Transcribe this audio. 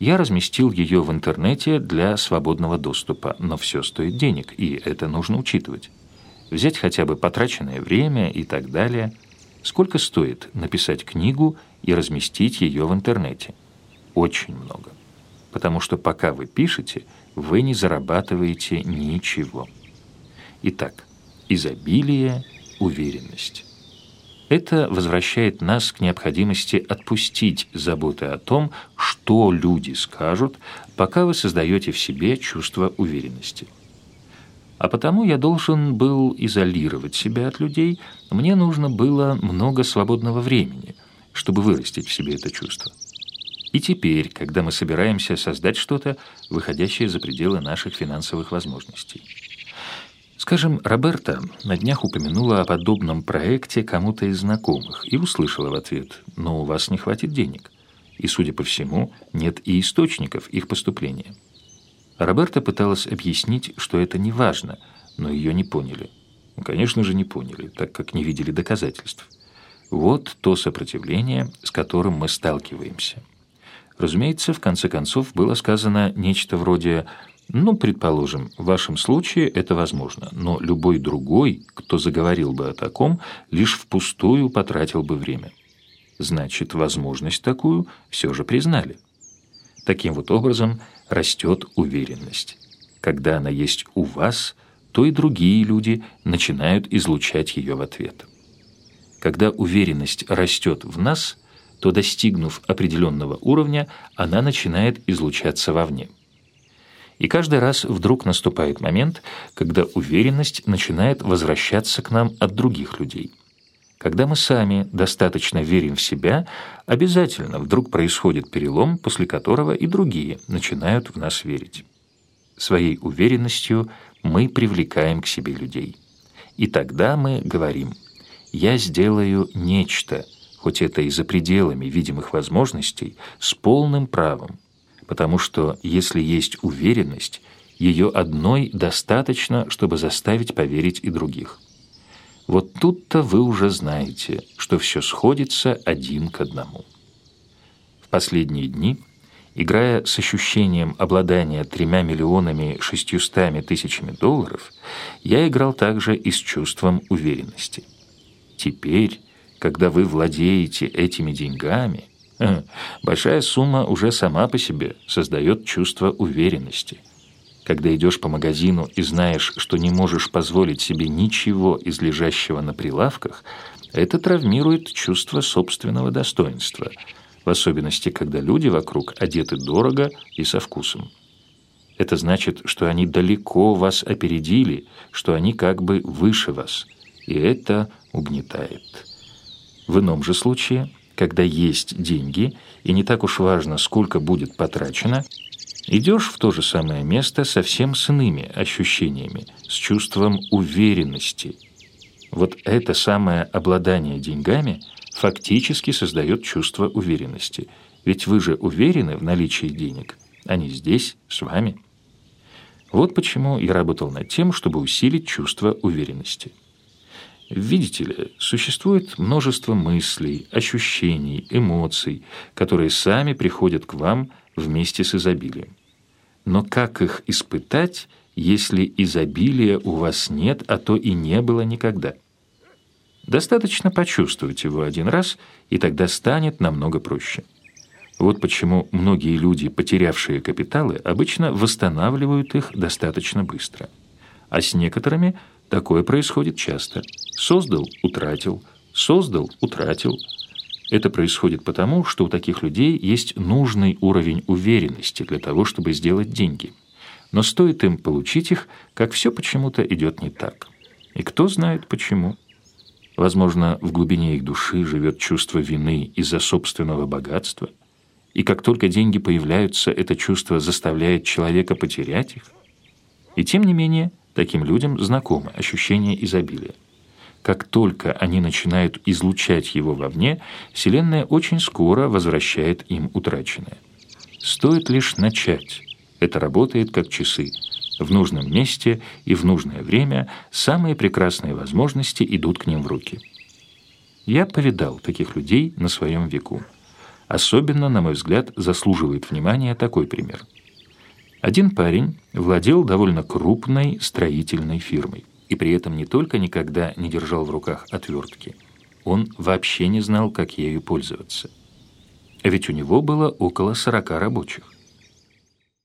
Я разместил ее в интернете для свободного доступа, но все стоит денег, и это нужно учитывать. Взять хотя бы потраченное время и так далее. Сколько стоит написать книгу и разместить ее в интернете? Очень много. Потому что пока вы пишете, вы не зарабатываете ничего. Итак, изобилие, уверенность. Это возвращает нас к необходимости отпустить заботы о том, что люди скажут, пока вы создаете в себе чувство уверенности. А потому я должен был изолировать себя от людей, мне нужно было много свободного времени, чтобы вырастить в себе это чувство. И теперь, когда мы собираемся создать что-то, выходящее за пределы наших финансовых возможностей – Скажем, Роберта на днях упомянула о подобном проекте кому-то из знакомых и услышала в ответ «но у вас не хватит денег». И, судя по всему, нет и источников их поступления. Роберта пыталась объяснить, что это не важно, но ее не поняли. Ну, конечно же, не поняли, так как не видели доказательств. Вот то сопротивление, с которым мы сталкиваемся. Разумеется, в конце концов было сказано нечто вроде ну, предположим, в вашем случае это возможно, но любой другой, кто заговорил бы о таком, лишь впустую потратил бы время. Значит, возможность такую все же признали. Таким вот образом растет уверенность. Когда она есть у вас, то и другие люди начинают излучать ее в ответ. Когда уверенность растет в нас, то, достигнув определенного уровня, она начинает излучаться вовне. И каждый раз вдруг наступает момент, когда уверенность начинает возвращаться к нам от других людей. Когда мы сами достаточно верим в себя, обязательно вдруг происходит перелом, после которого и другие начинают в нас верить. Своей уверенностью мы привлекаем к себе людей. И тогда мы говорим «я сделаю нечто», хоть это и за пределами видимых возможностей, с полным правом, потому что если есть уверенность, ее одной достаточно, чтобы заставить поверить и других. Вот тут-то вы уже знаете, что все сходится один к одному. В последние дни, играя с ощущением обладания тремя миллионами шестьюстами тысячами долларов, я играл также и с чувством уверенности. Теперь, когда вы владеете этими деньгами, Большая сумма уже сама по себе создает чувство уверенности. Когда идешь по магазину и знаешь, что не можешь позволить себе ничего из лежащего на прилавках, это травмирует чувство собственного достоинства, в особенности, когда люди вокруг одеты дорого и со вкусом. Это значит, что они далеко вас опередили, что они как бы выше вас, и это угнетает. В ином же случае когда есть деньги, и не так уж важно, сколько будет потрачено, идешь в то же самое место совсем с иными ощущениями, с чувством уверенности. Вот это самое обладание деньгами фактически создает чувство уверенности. Ведь вы же уверены в наличии денег, они здесь, с вами. Вот почему я работал над тем, чтобы усилить чувство уверенности. Видите ли, существует множество мыслей, ощущений, эмоций, которые сами приходят к вам вместе с изобилием. Но как их испытать, если изобилия у вас нет, а то и не было никогда? Достаточно почувствовать его один раз, и тогда станет намного проще. Вот почему многие люди, потерявшие капиталы, обычно восстанавливают их достаточно быстро. А с некоторыми Такое происходит часто. Создал – утратил, создал – утратил. Это происходит потому, что у таких людей есть нужный уровень уверенности для того, чтобы сделать деньги. Но стоит им получить их, как все почему-то идет не так. И кто знает почему. Возможно, в глубине их души живет чувство вины из-за собственного богатства. И как только деньги появляются, это чувство заставляет человека потерять их. И тем не менее – Таким людям знакомо ощущение изобилия. Как только они начинают излучать его вовне, Вселенная очень скоро возвращает им утраченное. Стоит лишь начать. Это работает как часы. В нужном месте и в нужное время самые прекрасные возможности идут к ним в руки. Я повидал таких людей на своем веку. Особенно, на мой взгляд, заслуживает внимания такой пример. Один парень владел довольно крупной строительной фирмой и при этом не только никогда не держал в руках отвертки, он вообще не знал, как ею пользоваться. Ведь у него было около 40 рабочих.